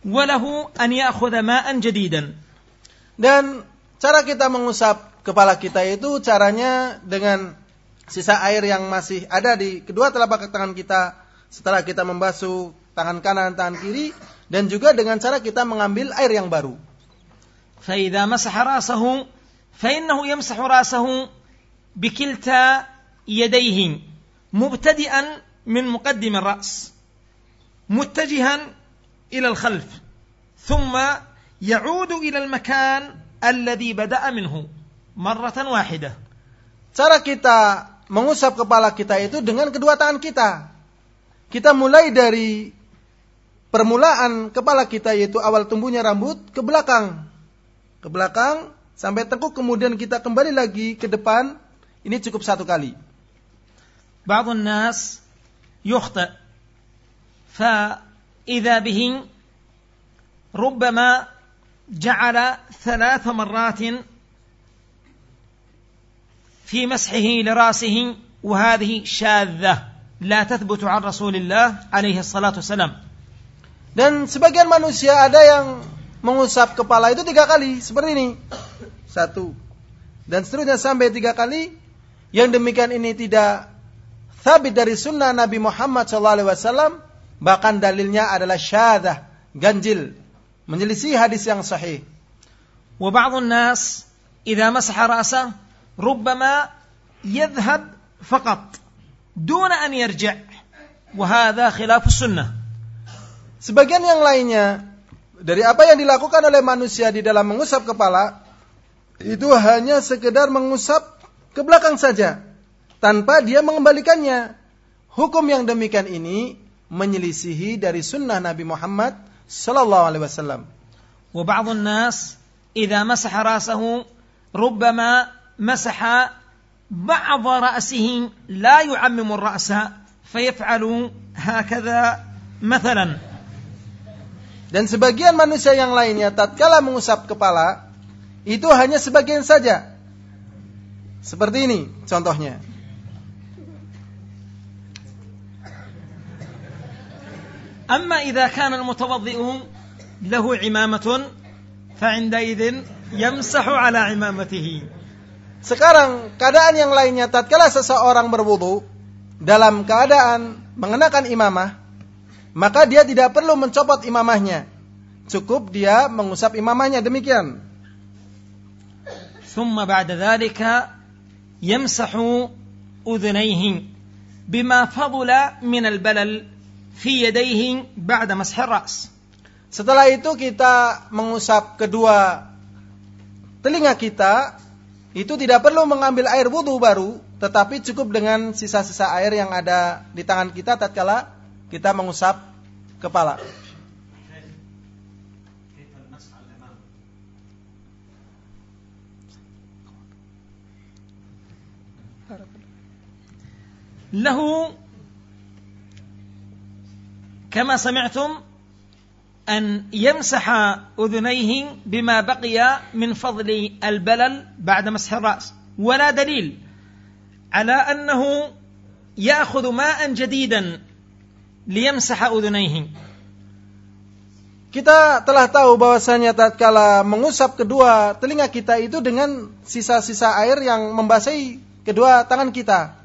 وله أن يأخذ ماء جديدا Dan cara kita mengusap kepala kita itu caranya dengan sisa air yang masih ada di kedua telapak tangan kita setelah kita membasuh tangan kanan tangan kiri dan juga dengan cara kita mengambil air yang baru. فإذا مسح رأسه فإنه يمسح رأسه بكلتا يديه مبتدئا من مقدم الرأس متجها إلى الخلف ثم يعود إلى المكان الذي بدأ منه مرة واحدة Cara kita mengusap kepala kita itu dengan kedua tangan kita. Kita mulai dari permulaan kepala kita yaitu awal tumbuhnya rambut ke belakang. Ke belakang sampai tengkuk kemudian kita kembali lagi ke depan. Ini cukup satu kali. بعض الناس يخطئ فإذا به ربما جعل ثلاث مرات في مسحه لراسه وهذه شاذة لا تثبت عن رسول الله عليه الصلاة والسلام Dan sebagian manusia ada yang mengusap kepala itu tiga kali seperti ini. Satu. Dan seterusnya sampai tiga kali. Yang demikian ini tidak thabit dari sunnah Nabi Muhammad SAW. Bahkan dalilnya adalah syadah, ganjil. Menyelisih hadis yang sahih. وبعض الناس إذا مسح رأسه ربما يذهب فقط دون أن يرجع وهذا خلاف السنة Sebagian yang lainnya dari apa yang dilakukan oleh manusia di dalam mengusap kepala itu hanya sekedar mengusap ke belakang saja tanpa dia mengembalikannya. Hukum yang demikian ini menyelisihi dari sunnah Nabi Muhammad sallallahu alaihi wasallam. Wa ba'dhu nas idza masaha rasahu rubbama masaha ba'd ra'sihi la yu'ammimu ar-ra'sa fayaf'alu hakadha mathalan. Dan sebagian manusia yang lainnya tatkala mengusap kepala itu hanya sebagian saja. Seperti ini contohnya. أما إذا كان المتوضئ له عمامة فعندئذ يمسح على عمامته Sekarang keadaan yang lainnya tatkala seseorang berwudu dalam keadaan mengenakan imamah, maka dia tidak perlu mencopot imamahnya. Cukup dia mengusap imamahnya demikian. ثم بعد ذلك يمسح أذنيه بما فضل من البلل fi yadayhi ba'da mashir ra's. Setelah itu kita mengusap kedua telinga kita itu tidak perlu mengambil air wudhu baru, tetapi cukup dengan sisa-sisa air yang ada di tangan kita tatkala kita mengusap kepala. Lahu كما سمعتم أن يمسح أذنيه بما بقي من فضل البلل بعد مسح الرأس ولا دليل على أنه يأخذ ماء جديدا ليمسح أذنيه Kita telah tahu bahwasanya tatkala mengusap kedua telinga kita itu dengan sisa-sisa air yang membasahi kedua tangan kita.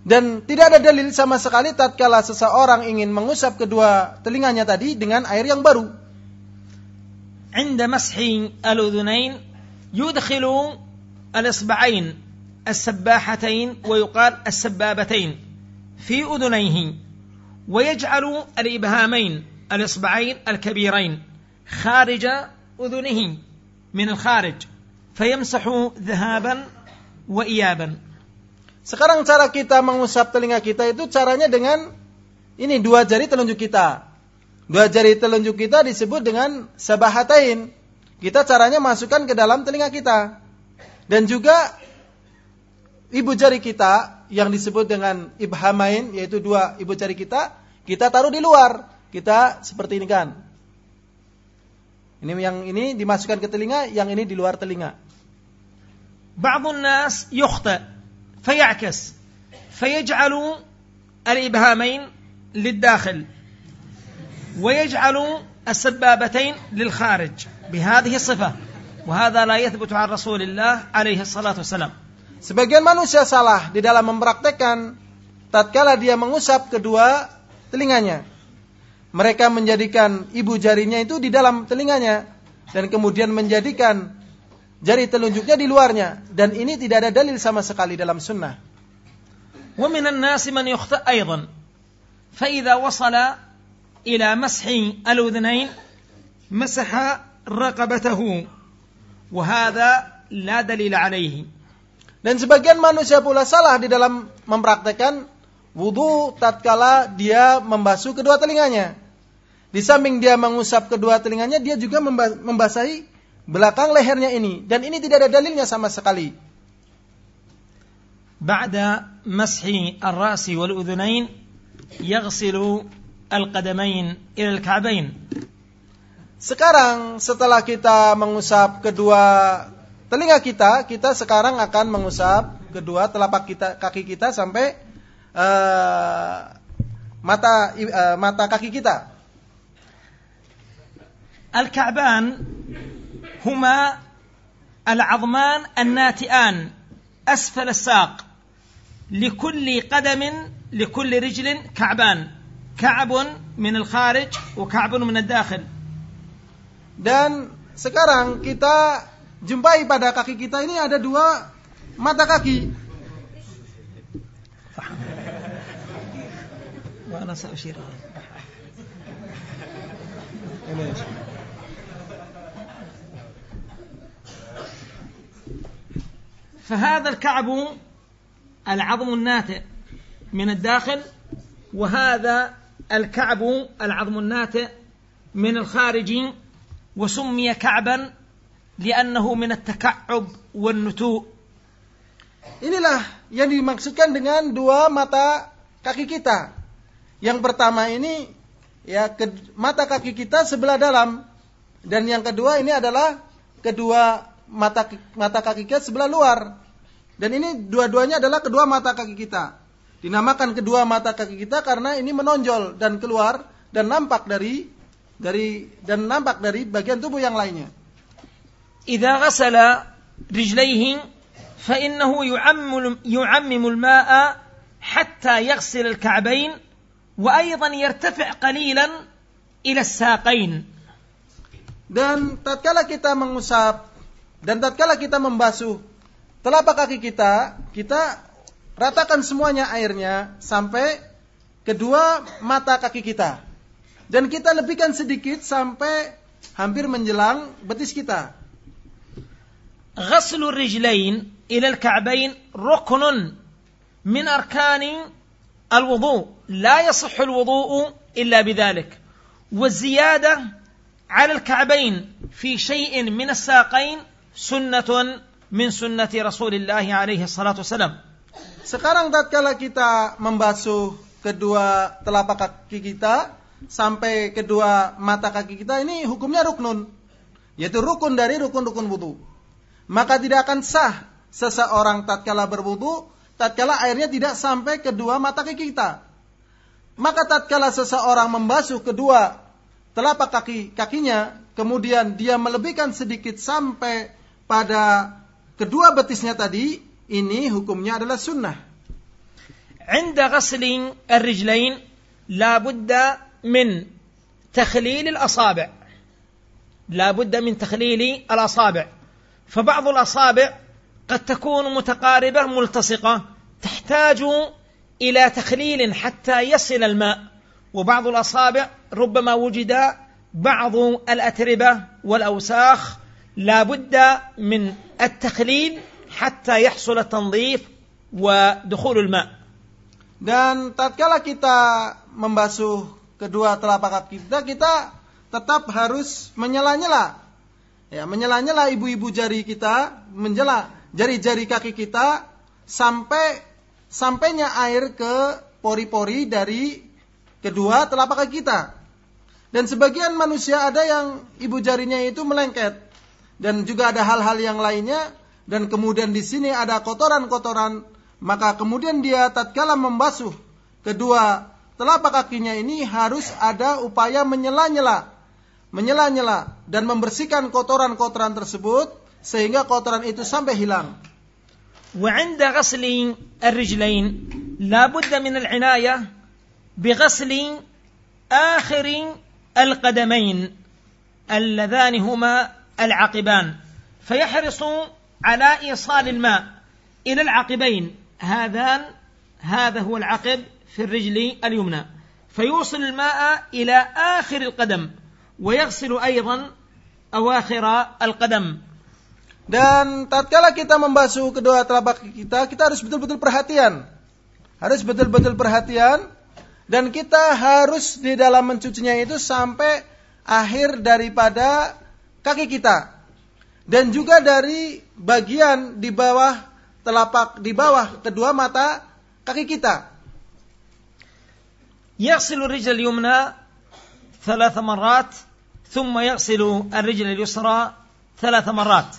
Dan tidak ada dalil sama sekali tatkala seseorang ingin mengusap kedua telinganya tadi dengan air yang baru. عند مسح الأذنين يدخل الإصبعين السباحتين ويقال السبابتين في أذنيه ويجعل الإبهامين الإصبعين الكبيرين خارج أذنه من الخارج فيمسح ذهابا وإيابا Sekarang cara kita mengusap telinga kita itu caranya dengan ini dua jari telunjuk kita. Dua jari telunjuk kita disebut dengan sabahatain. Kita caranya masukkan ke dalam telinga kita. Dan juga ibu jari kita yang disebut dengan ibhamain, yaitu dua ibu jari kita, kita taruh di luar. Kita seperti ini kan. Ini yang ini dimasukkan ke telinga, yang ini di luar telinga. Ba'dun nas yukhta فيعكس فيجعل الإبهامين للداخل ويجعل السبابتين للخارج بهذه الصفة وهذا لا يثبت عن رسول الله عليه الصلاة والسلام Sebagian manusia salah di dalam mempraktekkan tatkala dia mengusap kedua telinganya. Mereka menjadikan ibu jarinya itu di dalam telinganya dan kemudian menjadikan Jari telunjuknya di luarnya dan ini tidak ada dalil sama sekali dalam sunnah. Wa minan nasi man yukhta' aidan. Fa idza wasala ila mashi al-udhnayn masaha raqabatahu. Wa hadha la dalil alaihi. Dan sebagian manusia pula salah di dalam mempraktekkan wudu tatkala dia membasuh kedua telinganya. Di samping dia mengusap kedua telinganya, dia juga membasahi belakang lehernya ini. Dan ini tidak ada dalilnya sama sekali. بعد مسح الرأس والأذنين يغسل القدمين إلى الكعبين Sekarang setelah kita mengusap kedua telinga kita, kita sekarang akan mengusap kedua telapak kita kaki kita sampai eh, mata eh, mata kaki kita. الكعبان هما العظمان الناتئان أسفل الساق لكل قدم لكل رجل كعبان. كعب من الخارج وكعب من الداخل. Dan sekarang kita jumpai pada kaki kita ini ada dua mata kaki. وأنا سأشير فهذا الكعب العظم الناتئ من الداخل وهذا الكعب العظم الناتئ من الخارج وسمي كعبا لأنه من التكعب والنتوء Inilah yang dimaksudkan dengan dua mata kaki kita. Yang pertama ini ya ke, mata kaki kita sebelah dalam dan yang kedua ini adalah kedua mata mata kaki kita sebelah luar. Dan ini dua-duanya adalah kedua mata kaki kita. Dinamakan kedua mata kaki kita karena ini menonjol dan keluar dan nampak dari dari dan nampak dari bagian tubuh yang lainnya. Idza ghasala rijlaihi fa innahu yuammul yu'ammimu al-ma'a hatta yaghsil al-ka'bayn wa aydan yartafi' qalilan ila as-saqayn. Dan tatkala kita mengusap dan tatkala kita membasuh telapak kaki kita, kita ratakan semuanya airnya sampai kedua mata kaki kita. Dan kita lebihkan sedikit sampai hampir menjelang betis kita. غسل الرجلين إلى الكعبين ركن من أركان الوضوء لا يصح الوضوء إلا بذلك والزيادة على الكعبين في شيء من الساقين سنة min sunnati Rasulullah alaihi salatu wasalam. Sekarang tatkala kita membasuh kedua telapak kaki kita sampai kedua mata kaki kita ini hukumnya ruknun, yaitu rukun dari rukun-rukun wudu. Maka tidak akan sah seseorang tatkala berwudu tatkala airnya tidak sampai kedua mata kaki kita. Maka tatkala seseorang membasuh kedua telapak kaki kakinya, kemudian dia melebihkan sedikit sampai pada kedua betisnya tadi, ini hukumnya adalah sunnah. عند غسل الرجلين لا بد من تخليل الأصابع لا بد من تخليل الأصابع فبعض الأصابع قد تكون متقاربة ملتصقة تحتاج إلى تخليل حتى يصل الماء وبعض الأصابع ربما وجد بعض الأتربة والأوساخ لا بد من التخليل حتى يحصل التنظيف ودخول الماء Dan tatkala kita membasuh kedua telapak kaki kita, kita tetap harus menyela-nyela. Ya, menyela-nyela ibu-ibu jari kita, menjela jari-jari kaki kita sampai sampainya air ke pori-pori dari kedua telapak kaki kita. Dan sebagian manusia ada yang ibu jarinya itu melengket dan juga ada hal-hal yang lainnya dan kemudian di sini ada kotoran-kotoran maka kemudian dia tatkala membasuh kedua telapak kakinya ini harus ada upaya menyela-nyela menyela-nyela dan membersihkan kotoran-kotoran tersebut sehingga kotoran itu sampai hilang. وعند غسل الرجلين لا بد من العناية بغسل آخر القدمين اللذان هما العقبان فيحرص على إيصال الماء إلى العقبين هذان هذا هو العقب في الرجل اليمنى فيوصل الماء إلى آخر القدم ويغسل أيضا أواخر القدم Dan tatkala kita membasuh kedua telapak kaki kita, kita harus betul-betul perhatian. Harus betul-betul perhatian dan kita harus di dalam mencucinya itu sampai akhir daripada kaki kita. Dan juga dari bagian di bawah telapak di bawah kedua mata kaki kita. يغسل الرجل اليمنى ثلاث مرات ثم يغسل الرجل اليسرى ثلاث مرات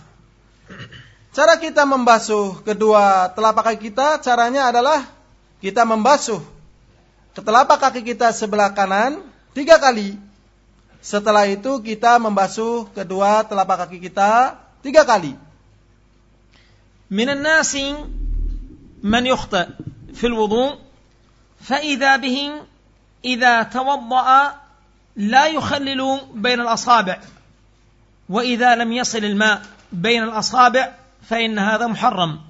Cara kita membasuh kedua telapak kaki kita, caranya adalah kita membasuh ke telapak kaki kita sebelah kanan tiga kali. Setelah itu kita membasuh kedua telapak kaki kita tiga kali. من الناس من يخطئ في الوضوء فإذا به إذا توضأ لا يخلل بين الأصابع وإذا لم يصل الماء بين الأصابع فإن هذا محرم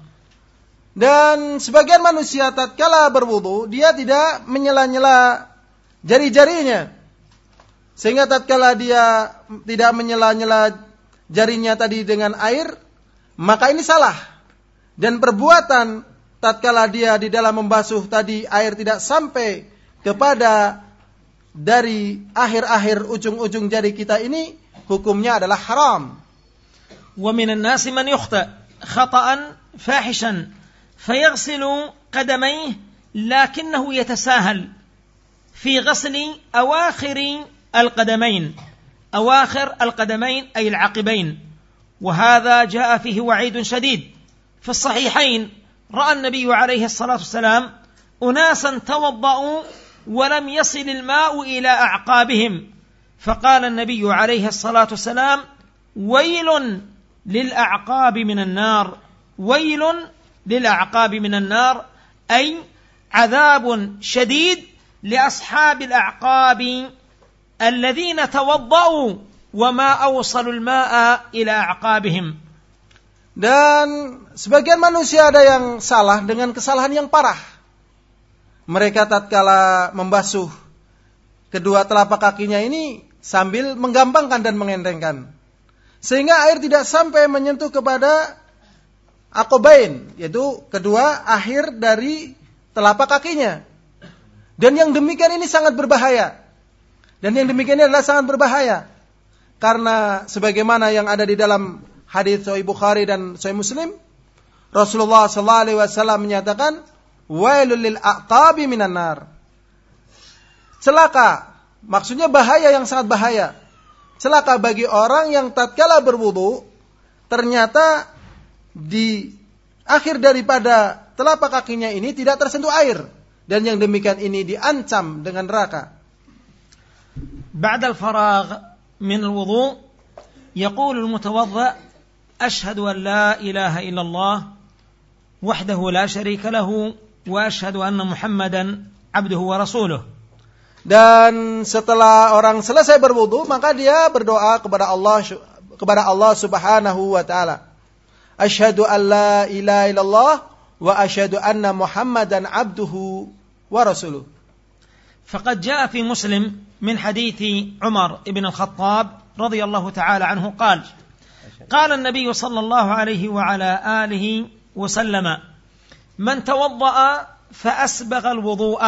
Dan sebagian manusia tatkala berwudu, dia tidak menyela-nyela jari-jarinya. sehingga tatkala dia tidak menyela-nyela jarinya tadi dengan air, maka ini salah. Dan perbuatan tatkala dia di dalam membasuh tadi air tidak sampai kepada dari akhir-akhir ujung-ujung jari kita ini hukumnya adalah haram. Wa minan nasi man yukhta khata'an fahishan fayaghsilu qadamayhi lakinnahu yatasahal fi ghasli awakhir القدمين أواخر القدمين أي العقبين. وهذا جاء فيه وعيد شديد. في الصحيحين رأى النبي عليه الصلاة والسلام اناسا توضأوا ولم يصل الماء إلى أعقابهم. فقال النبي عليه الصلاة والسلام ويل للأعقاب من النار ويل للأعقاب من النار أي عذاب شديد لأصحاب الأعقاب الذين توضاوا وما اوصلوا الماء الى اعقابهم Dan sebagian manusia ada yang salah dengan kesalahan yang parah. Mereka tatkala membasuh kedua telapak kakinya ini sambil menggampangkan dan mengendengkan. Sehingga air tidak sampai menyentuh kepada akobain, yaitu kedua akhir dari telapak kakinya. Dan yang demikian ini sangat berbahaya. Dan yang demikian ini adalah sangat berbahaya. Karena sebagaimana yang ada di dalam hadis Sahih Bukhari dan Sahih Muslim, Rasulullah sallallahu alaihi wasallam menyatakan, "Wailul lil aqabi minan nar." Celaka, maksudnya bahaya yang sangat bahaya. Celaka bagi orang yang tatkala berwudu ternyata di akhir daripada telapak kakinya ini tidak tersentuh air dan yang demikian ini diancam dengan neraka. بعد الفراغ من الوضوء يقول المتوضأ أشهد أن لا إله إلا الله وحده لا شريك له وأشهد أن محمدا عبده ورسوله Dan setelah orang selesai berwudu, maka dia berdoa kepada Allah kepada Allah Subhanahu wa taala. Asyhadu an la ilaha illallah wa asyhadu anna Muhammadan abduhu wa rasuluh. فقد جاء في مسلم من حديث عمر بن الخطاب رضي الله تعالى عنه قال قال النبي صلى الله عليه وعلى آله وسلم من توضأ فأسبغ الوضوء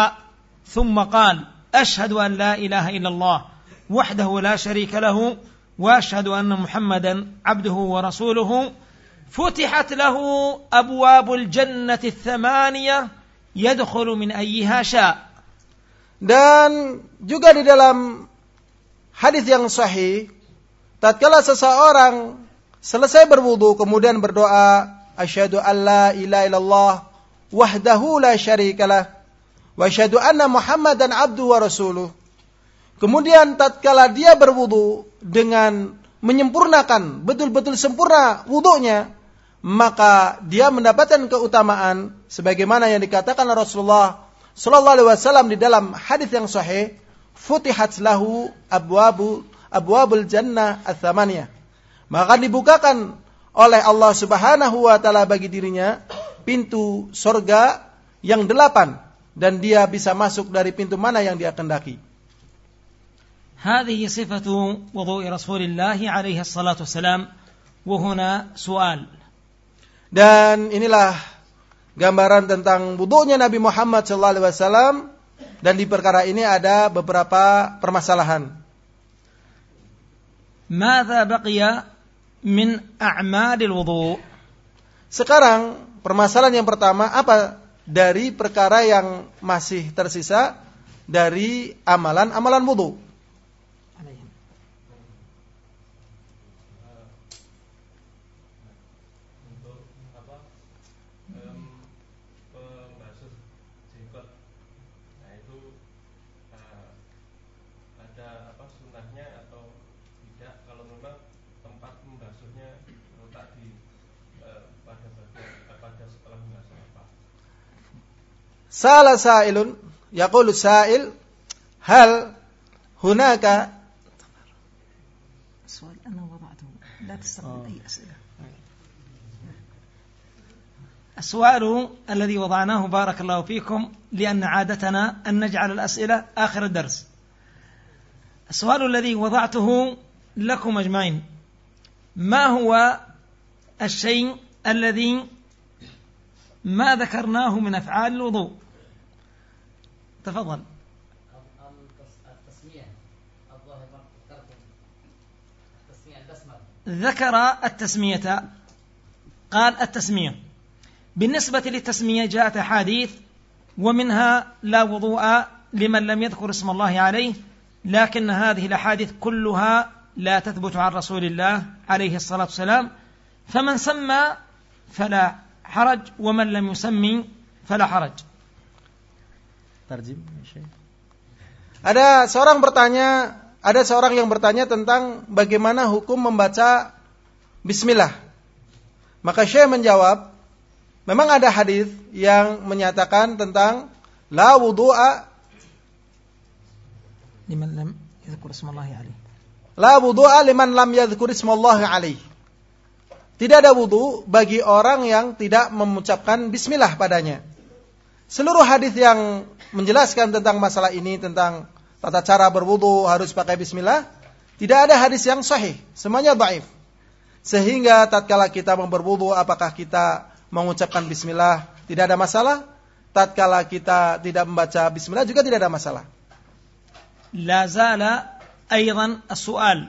ثم قال أشهد أن لا إله إلا الله وحده لا شريك له وأشهد أن محمدا عبده ورسوله فتحت له أبواب الجنة الثمانية يدخل من أيها شاء. Dan juga di dalam hadis yang sahih tatkala seseorang Selesai berwudu kemudian berdoa asyhadu alla ilaha illallah wahdahu la syarikalah wa asyhadu anna Muhammadan abdu wa rasuluh. Kemudian tatkala dia berwudu dengan menyempurnakan betul-betul sempurna wudunya, maka dia mendapatkan keutamaan sebagaimana yang dikatakan Rasulullah sallallahu alaihi wasallam di dalam hadis yang sahih, futihat lahu abwabu abwabul jannah ats-tsamaniyah maka dibukakan oleh Allah Subhanahu wa taala bagi dirinya pintu sorga yang delapan dan dia bisa masuk dari pintu mana yang dia kendaki. هذه صفة وضوء رسول الله عليه الصلاة والسلام وهنا سؤال dan inilah gambaran tentang wudhunya Nabi Muhammad SAW. dan di perkara ini ada beberapa permasalahan. Mada baqiya min a'madil wudhu? Sekarang permasalahan yang pertama apa dari perkara yang masih tersisa dari amalan-amalan wudhu? Sala sa'ilun yaqulu sa'il hal hunaka السؤال أنا وضعته. لا تستقبل أي أسئلة. السؤال الذي وضعناه بارك الله فيكم لأن عادتنا أن نجعل الأسئلة آخر الدرس. السؤال الذي وضعته لكم أجمعين. ما هو الشيء الذي ما ذكرناه من أفعال الوضوء؟ تفضل. ذكر التسمية. قال التسمية. بالنسبة للتسمية جاءت أحاديث ومنها لا وضوء لمن لم يذكر اسم الله عليه لكن هذه الأحاديث كلها لا تثبت عن رسول الله عليه الصلاة والسلام. فمن سمى فلا حرج ومن لم يسمي فلا حرج. Tarjim, Ada seorang bertanya, ada seorang yang bertanya tentang bagaimana hukum membaca bismillah. Maka Syekh menjawab, memang ada hadis yang menyatakan tentang la wudu'a liman lam yadhkur ismallahi alaih. La wudu'a liman lam yadhkur ismallahi alaih. Tidak ada wudu bagi orang yang tidak mengucapkan bismillah padanya. Seluruh hadis yang menjelaskan tentang masalah ini tentang tata cara berwudu harus pakai bismillah, tidak ada hadis yang sahih, semuanya dhaif. Sehingga tatkala kita berwudu apakah kita mengucapkan bismillah tidak ada masalah, tatkala kita tidak membaca bismillah juga tidak ada masalah. لا زال أيضا السؤال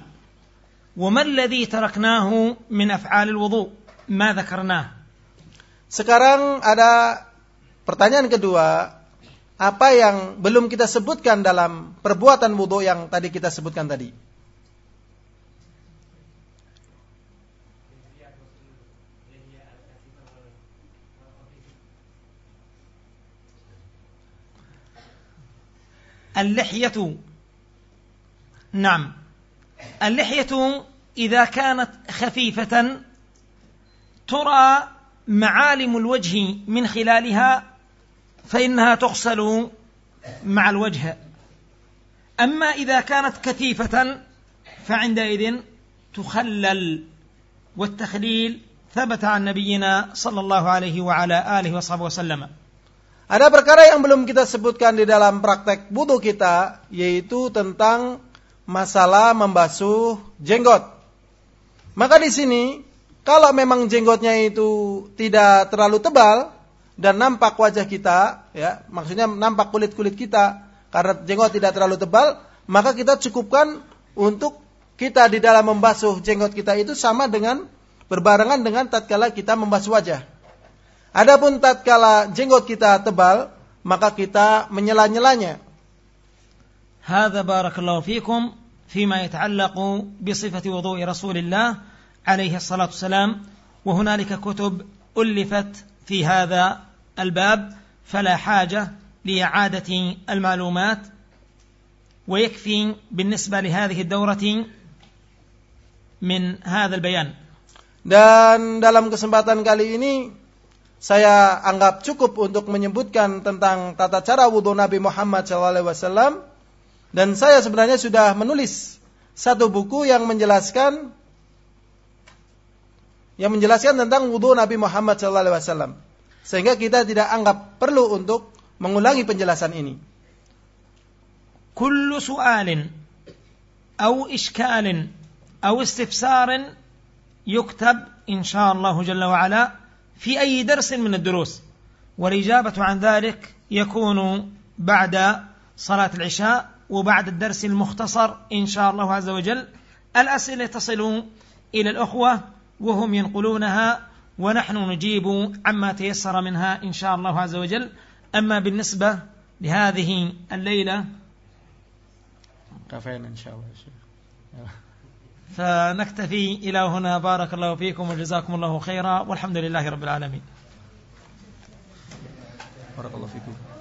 وما الذي تركناه من أفعال الوضوء ما ذكرناه Sekarang ada pertanyaan kedua, apa yang belum kita sebutkan dalam perbuatan wudhu yang tadi kita sebutkan tadi? اللحية نعم اللحية إذا كانت خفيفة ترى معالم الوجه من خلالها فإنها تغسل مع الوجه أما إذا كانت كثيفة فعندئذ تخلل والتخليل ثبت عن نبينا صلى الله عليه وعلى آله وصحبه وسلم Ada perkara yang belum kita sebutkan di dalam praktek wudhu kita, yaitu tentang masalah membasuh jenggot. Maka di sini, kalau memang jenggotnya itu tidak terlalu tebal dan nampak wajah kita, ya, maksudnya nampak kulit-kulit kita, karena jenggot tidak terlalu tebal, maka kita cukupkan untuk kita di dalam membasuh jenggot kita itu sama dengan berbarengan dengan tatkala kita membasuh wajah. Adapun tatkala jenggot kita tebal, maka kita menyela-nyelanya. هذا بارك الله فيكم فيما يتعلق بصفة وضوء رسول الله عليه الصلاة والسلام وهنالك كتب ألفت في هذا الباب فلا حاجة لإعادة المعلومات ويكفي بالنسبة لهذه الدورة من هذا البيان Dan dalam kesempatan kali ini saya anggap cukup untuk menyebutkan tentang tata cara wudhu Nabi Muhammad SAW dan saya sebenarnya sudah menulis satu buku yang menjelaskan yang menjelaskan tentang wudhu Nabi Muhammad SAW sehingga kita tidak anggap perlu untuk mengulangi penjelasan ini. كل سؤال أو إشكال أو استفسار يكتب إن شاء الله جل وعلا في أي درس من الدروس والإجابة عن ذلك يكون بعد صلاة العشاء وبعد الدرس المختصر إن شاء الله عز وجل الأسئلة تصل إلى الأخوة وهم ينقلونها ونحن نجيب عما تيسر منها إن شاء الله عز وجل. أما بالنسبة لهذه الليلة كفينا إن شاء الله فنكتفي إلى هنا. بارك الله فيكم وجزاكم الله خيرا. والحمد لله رب العالمين. بارك الله فيكم.